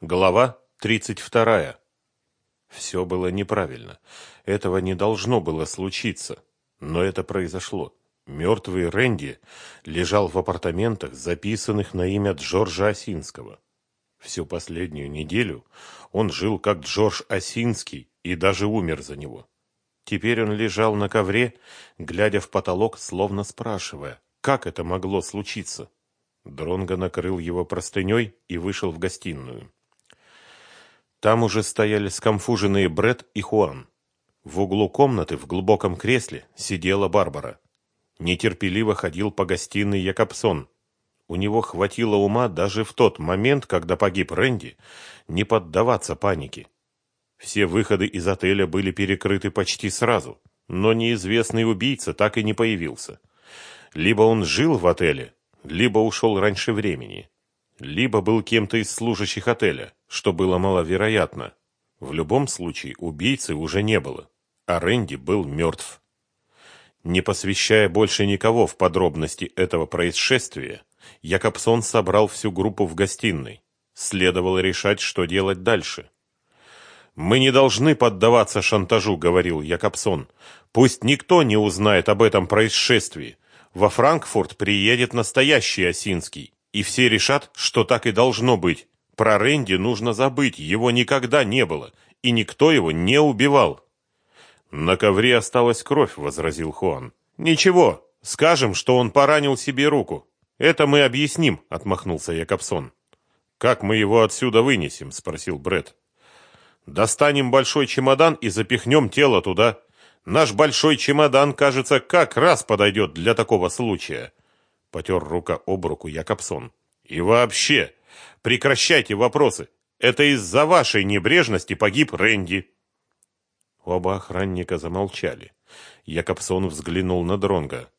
Глава 32. Все было неправильно. Этого не должно было случиться. Но это произошло. Мертвый Рэнди лежал в апартаментах, записанных на имя Джорджа Осинского. Всю последнюю неделю он жил как Джордж Осинский и даже умер за него. Теперь он лежал на ковре, глядя в потолок, словно спрашивая, как это могло случиться. Дронго накрыл его простыней и вышел в гостиную. Там уже стояли скомфуженные Бред и Хуан. В углу комнаты в глубоком кресле сидела Барбара. Нетерпеливо ходил по гостиной Якобсон. У него хватило ума даже в тот момент, когда погиб Рэнди, не поддаваться панике. Все выходы из отеля были перекрыты почти сразу, но неизвестный убийца так и не появился. Либо он жил в отеле, либо ушел раньше времени либо был кем-то из служащих отеля, что было маловероятно. В любом случае убийцы уже не было, а Рэнди был мертв. Не посвящая больше никого в подробности этого происшествия, Якобсон собрал всю группу в гостиной. Следовало решать, что делать дальше. «Мы не должны поддаваться шантажу», — говорил Якобсон. «Пусть никто не узнает об этом происшествии. Во Франкфурт приедет настоящий Осинский. И все решат, что так и должно быть. Про Рэнди нужно забыть, его никогда не было, и никто его не убивал. На ковре осталась кровь, возразил Хуан. Ничего, скажем, что он поранил себе руку. Это мы объясним, отмахнулся Якобсон. Как мы его отсюда вынесем, спросил Бред. Достанем большой чемодан и запихнем тело туда. Наш большой чемодан, кажется, как раз подойдет для такого случая. Потер рука об руку Якобсон. И вообще, прекращайте вопросы. Это из-за вашей небрежности погиб Рэнди. Оба охранника замолчали. Якобсон взглянул на Дронга.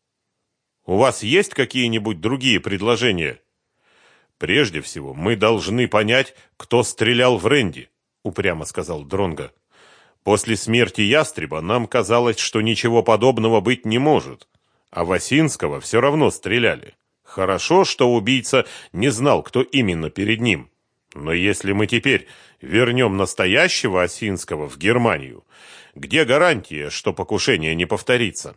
У вас есть какие-нибудь другие предложения? Прежде всего, мы должны понять, кто стрелял в Рэнди, упрямо сказал Дронга. После смерти ястреба нам казалось, что ничего подобного быть не может а Васинского все равно стреляли. Хорошо, что убийца не знал, кто именно перед ним. Но если мы теперь вернем настоящего Осинского в Германию, где гарантия, что покушение не повторится?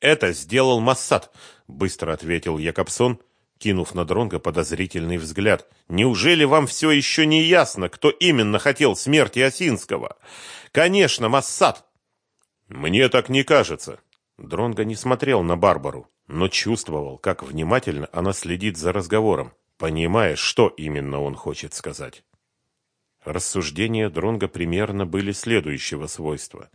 Это сделал Массад, быстро ответил Якобсон, кинув на Дронга подозрительный взгляд. Неужели вам все еще не ясно, кто именно хотел смерти Осинского? Конечно, Массад. Мне так не кажется, Дронго не смотрел на Барбару, но чувствовал, как внимательно она следит за разговором, понимая, что именно он хочет сказать. Рассуждения Дронга примерно были следующего свойства.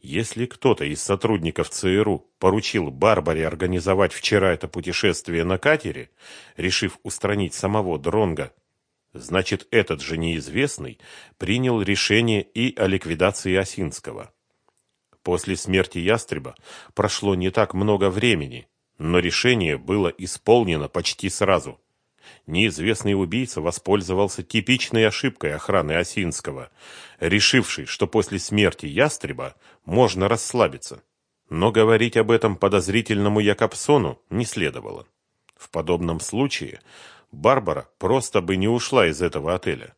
Если кто-то из сотрудников ЦРУ поручил Барбаре организовать вчера это путешествие на катере, решив устранить самого Дронга, значит, этот же неизвестный принял решение и о ликвидации Осинского. После смерти ястреба прошло не так много времени, но решение было исполнено почти сразу. Неизвестный убийца воспользовался типичной ошибкой охраны Осинского, решивший, что после смерти ястреба можно расслабиться. Но говорить об этом подозрительному Якобсону не следовало. В подобном случае Барбара просто бы не ушла из этого отеля.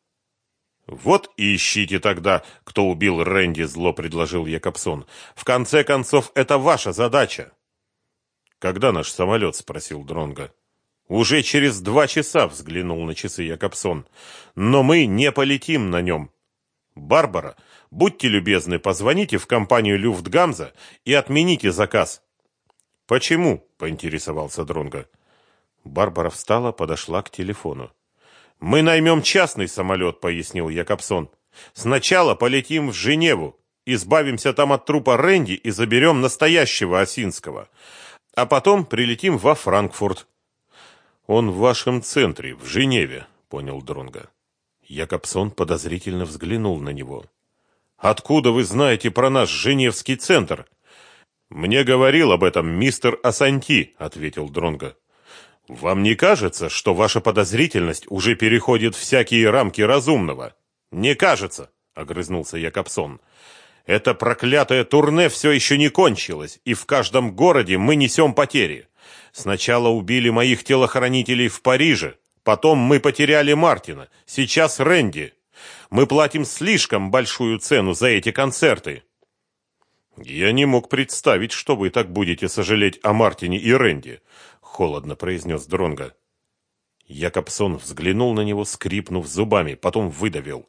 Вот и ищите тогда, кто убил Рэнди, зло предложил Якобсон. В конце концов, это ваша задача. Когда наш самолет? спросил Дронга. Уже через два часа взглянул на часы Якобсон. Но мы не полетим на нем. Барбара, будьте любезны, позвоните в компанию Люфтгамза и отмените заказ. Почему? поинтересовался Дронга. Барбара встала, подошла к телефону. «Мы наймем частный самолет», — пояснил Якобсон. «Сначала полетим в Женеву, избавимся там от трупа Рэнди и заберем настоящего Осинского. А потом прилетим во Франкфурт». «Он в вашем центре, в Женеве», — понял Дронга. Якобсон подозрительно взглянул на него. «Откуда вы знаете про наш Женевский центр?» «Мне говорил об этом мистер Асанти», — ответил Дронга. Вам не кажется, что ваша подозрительность уже переходит всякие рамки разумного? Не кажется, огрызнулся Якобсон. Это проклятое турне все еще не кончилось, и в каждом городе мы несем потери. Сначала убили моих телохранителей в Париже, Потом мы потеряли Мартина. Сейчас Рэнди. Мы платим слишком большую цену за эти концерты. Я не мог представить, что вы так будете сожалеть о Мартине и Рэнди, холодно произнес Дронга. Якобсон взглянул на него, скрипнув зубами, потом выдавил: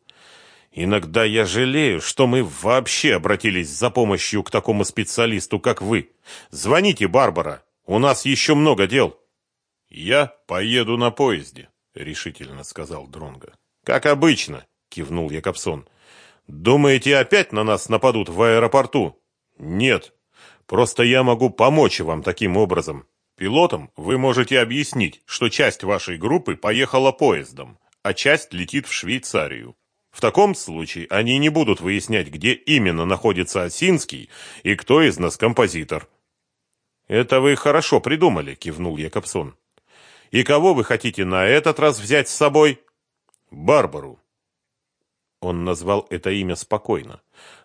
Иногда я жалею, что мы вообще обратились за помощью к такому специалисту, как вы. Звоните, Барбара. У нас еще много дел. Я поеду на поезде, решительно сказал Дронга. Как обычно, кивнул Якобсон. Думаете, опять на нас нападут в аэропорту? Нет. Просто я могу помочь вам таким образом. Пилотам вы можете объяснить, что часть вашей группы поехала поездом, а часть летит в Швейцарию. В таком случае они не будут выяснять, где именно находится Осинский и кто из нас композитор. Это вы хорошо придумали, кивнул Якобсон. И кого вы хотите на этот раз взять с собой? Барбару. Он назвал это имя спокойно,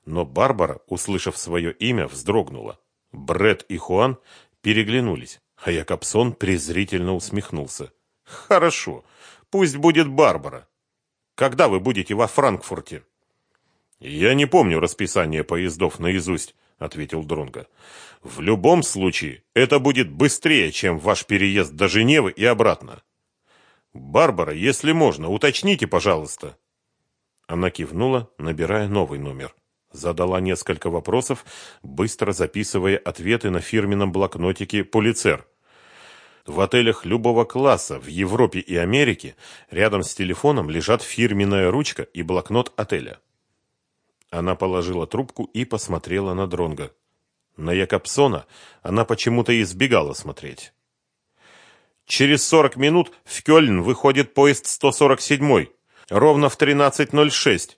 но Барбара, услышав свое имя, вздрогнула. Бред и Хуан переглянулись, а Якобсон презрительно усмехнулся. Хорошо, пусть будет Барбара. Когда вы будете во Франкфурте? Я не помню расписание поездов наизусть, ответил Дронга. В любом случае, это будет быстрее, чем ваш переезд до Женевы и обратно. Барбара, если можно, уточните, пожалуйста. Она кивнула, набирая новый номер. Задала несколько вопросов, быстро записывая ответы на фирменном блокнотике «Полицер». В отелях любого класса в Европе и Америке рядом с телефоном лежат фирменная ручка и блокнот отеля. Она положила трубку и посмотрела на Дронга. На Якобсона она почему-то избегала смотреть. Через 40 минут в Кёльн выходит поезд 147 ровно в 13.06.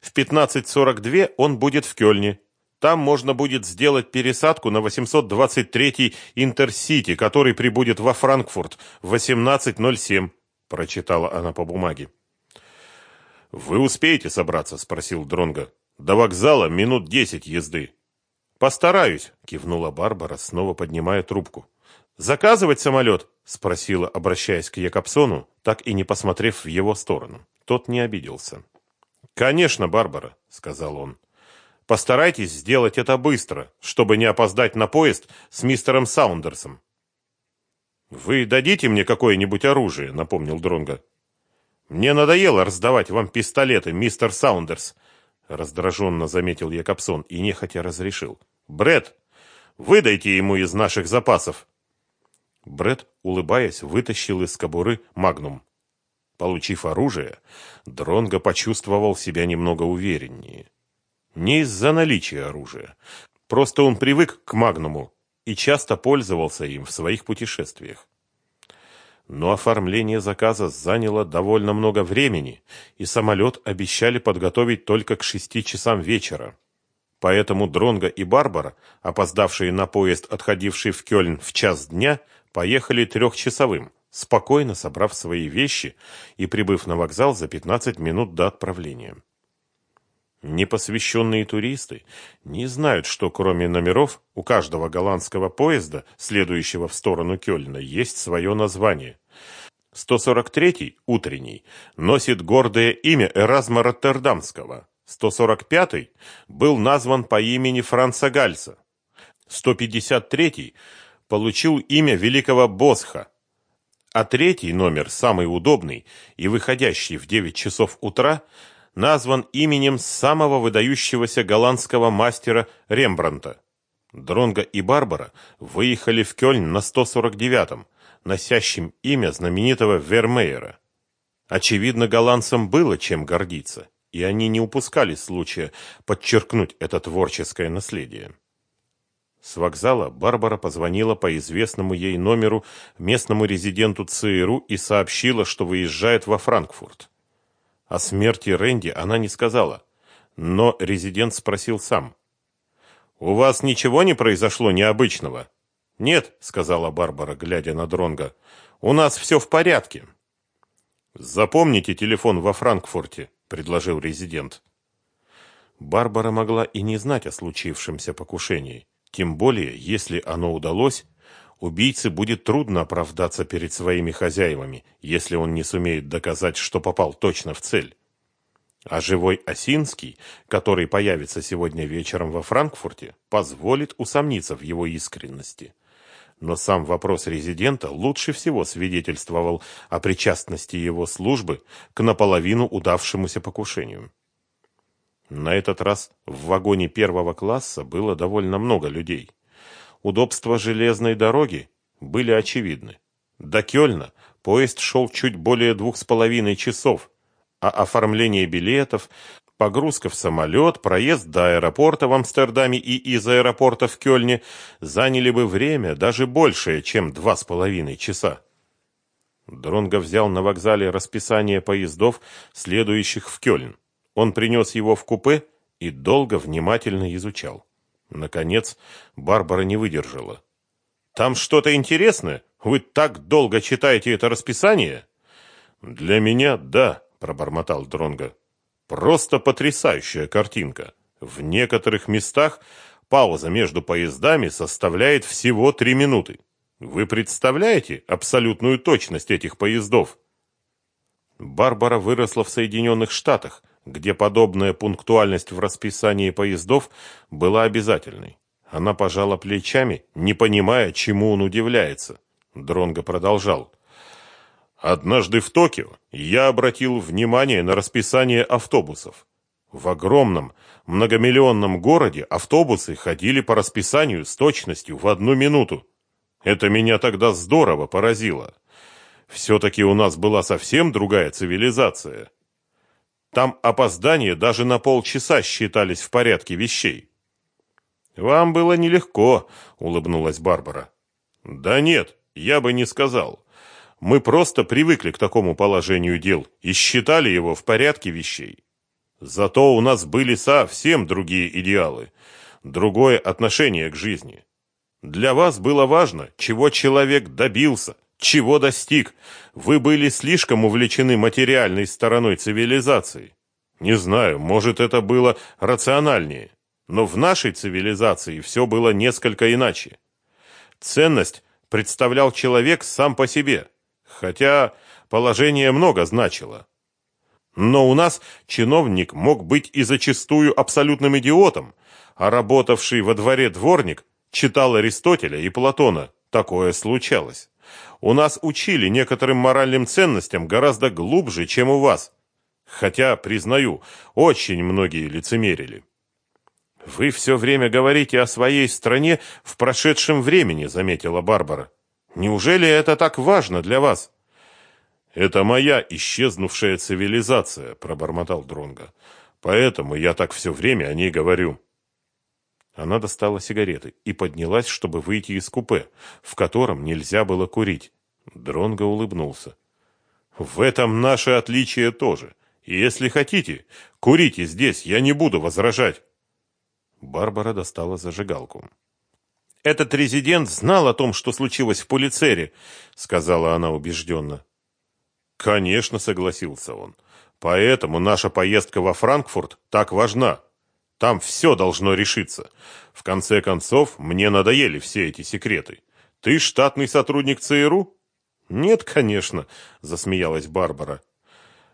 В 15.42 он будет в Кёльне. Там можно будет сделать пересадку на 823-й Интерсити, который прибудет во Франкфурт в 18.07, прочитала она по бумаге. Вы успеете собраться, спросил Дронга. До вокзала минут десять езды. Постараюсь, кивнула Барбара, снова поднимая трубку. Заказывать самолет?» — спросила, обращаясь к Якобсону, так и не посмотрев в его сторону. Тот не обиделся. «Конечно, Барбара», — сказал он. Постарайтесь сделать это быстро, чтобы не опоздать на поезд с мистером Саундерсом. Вы дадите мне какое-нибудь оружие, напомнил Дронга. Мне надоело раздавать вам пистолеты, мистер Саундерс, раздраженно заметил Якобсон и нехотя разрешил. Бред, выдайте ему из наших запасов. Бред, улыбаясь, вытащил из кобуры магнум. Получив оружие, Дронго почувствовал себя немного увереннее. Не из-за наличия оружия. Просто он привык к Магнуму и часто пользовался им в своих путешествиях. Но оформление заказа заняло довольно много времени, и самолет обещали подготовить только к шести часам вечера. Поэтому Дронго и Барбара, опоздавшие на поезд, отходивший в Кёльн в час дня, поехали трехчасовым, спокойно собрав свои вещи и прибыв на вокзал за 15 минут до отправления. Непосвященные туристы не знают, что кроме номеров у каждого голландского поезда, следующего в сторону Кёльна, есть свое название. 143-й, утренний, носит гордое имя Эразма Роттердамского. 145-й был назван по имени Франца Гальса. 153-й получил имя великого Босха. А третий номер, самый удобный и выходящий в 9 часов утра – назван именем самого выдающегося голландского мастера Рембранта. Дронго и Барбара выехали в Кёльн на 149-м, носящем имя знаменитого Вермеера. Очевидно, голландцам было чем гордиться, и они не упускали случая подчеркнуть это творческое наследие. С вокзала Барбара позвонила по известному ей номеру местному резиденту ЦРУ и сообщила, что выезжает во Франкфурт. О смерти Рэнди она не сказала, но резидент спросил сам. «У вас ничего не произошло необычного?» «Нет», — сказала Барбара, глядя на Дронга. «У нас все в порядке». «Запомните телефон во Франкфурте», — предложил резидент. Барбара могла и не знать о случившемся покушении. Тем более, если оно удалось, убийце будет трудно оправдаться перед своими хозяевами, если он не сумеет доказать, что попал точно в цель. А живой Осинский, который появится сегодня вечером во Франкфурте, позволит усомниться в его искренности. Но сам вопрос резидента лучше всего свидетельствовал о причастности его службы к наполовину удавшемуся покушению. На этот раз в вагоне первого класса было довольно много людей. Удобства железной дороги были очевидны. До Кёльна поезд шел чуть более двух с половиной часов, а оформление билетов, погрузка в самолет, проезд до аэропорта в Амстердаме и из аэропорта в Кёльне заняли бы время даже большее, чем два с половиной часа. Дронго взял на вокзале расписание поездов, следующих в Кёльн. Он принес его в купе и долго внимательно изучал. Наконец, Барбара не выдержала. «Там что-то интересное? Вы так долго читаете это расписание?» «Для меня – да», – пробормотал Дронго. «Просто потрясающая картинка. В некоторых местах пауза между поездами составляет всего три минуты. Вы представляете абсолютную точность этих поездов?» Барбара выросла в Соединенных Штатах – где подобная пунктуальность в расписании поездов была обязательной. Она пожала плечами, не понимая, чему он удивляется. Дронго продолжал. Однажды в Токио я обратил внимание на расписание автобусов. В огромном, многомиллионном городе автобусы ходили по расписанию с точностью в одну минуту. Это меня тогда здорово поразило. Все-таки у нас была совсем другая цивилизация. Там опоздания даже на полчаса считались в порядке вещей. Вам было нелегко, улыбнулась Барбара. Да нет, я бы не сказал. Мы просто привыкли к такому положению дел и считали его в порядке вещей. Зато у нас были совсем другие идеалы, другое отношение к жизни. Для вас было важно, чего человек добился, чего достиг? Вы были слишком увлечены материальной стороной цивилизации. Не знаю, может, это было рациональнее. Но в нашей цивилизации все было несколько иначе. Ценность представлял человек сам по себе, хотя положение много значило. Но у нас чиновник мог быть и зачастую абсолютным идиотом, а работавший во дворе дворник читал Аристотеля и Платона. Такое случалось. У нас учили некоторым моральным ценностям гораздо глубже, чем у вас. Хотя, признаю, очень многие лицемерили. Вы все время говорите о своей стране в прошедшем времени, заметила Барбара. Неужели это так важно для вас? Это моя исчезнувшая цивилизация, пробормотал Дронга. Поэтому я так все время о ней говорю. Она достала сигареты и поднялась, чтобы выйти из купе, в котором нельзя было курить. Дронго улыбнулся. В этом наше отличие тоже. Если хотите, курите здесь, я не буду возражать. Барбара достала зажигалку. Этот резидент знал о том, что случилось в Пулицере, сказала она убежденно. Конечно, согласился он. Поэтому наша поездка во Франкфурт так важна. Там все должно решиться. В конце концов, мне надоели все эти секреты. Ты штатный сотрудник ЦРУ? Нет, конечно, засмеялась Барбара.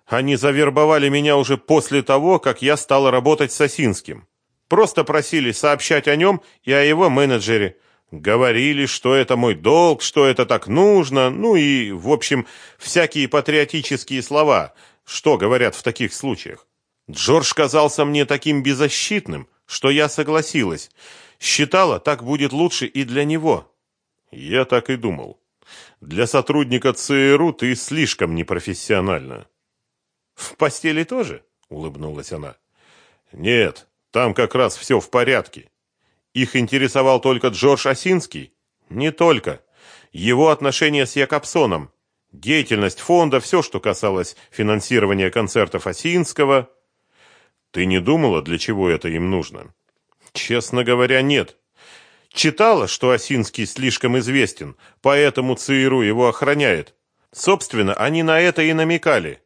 Они завербовали меня уже после того, как я стала работать с Осинским. Просто просили сообщать о нем и о его менеджере. Говорили, что это мой долг, что это так нужно, ну и, в общем, всякие патриотические слова, что говорят в таких случаях. Джордж казался мне таким беззащитным, что я согласилась. Считала, так будет лучше и для него. Я так и думал. Для сотрудника ЦРУ ты слишком непрофессиональна. В постели тоже? улыбнулась она. Нет, там как раз все в порядке. Их интересовал только Джордж Осинский? Не только. Его отношения с Якобсоном, деятельность фонда, все, что касалось финансирования концертов Осинского – ты не думала, для чего это им нужно? Честно говоря, нет. Читала, что Осинский слишком известен, поэтому ЦРУ его охраняет. Собственно, они на это и намекали.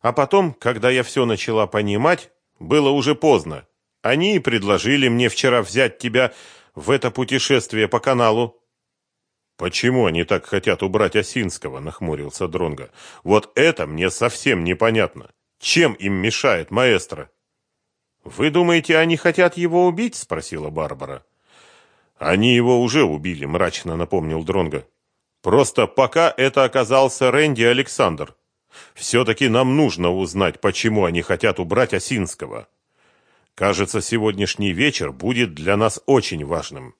А потом, когда я все начала понимать, было уже поздно. Они и предложили мне вчера взять тебя в это путешествие по каналу. Почему они так хотят убрать Осинского, нахмурился Дронга. Вот это мне совсем непонятно. Чем им мешает маэстро? Вы думаете, они хотят его убить? спросила Барбара. Они его уже убили, мрачно напомнил Дронга. Просто пока это оказался Рэнди Александр. Все-таки нам нужно узнать, почему они хотят убрать Осинского. Кажется, сегодняшний вечер будет для нас очень важным.